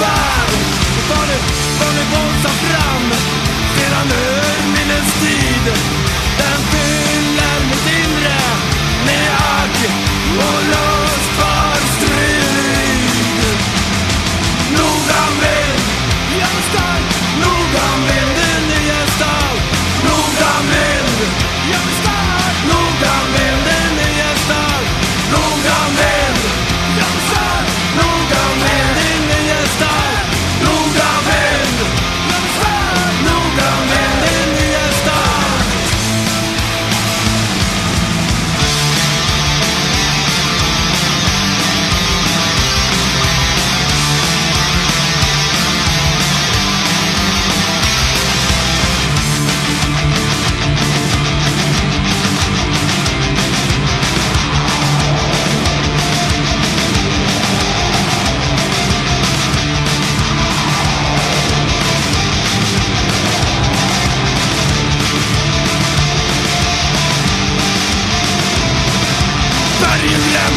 fire